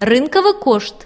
рынкавы кошт.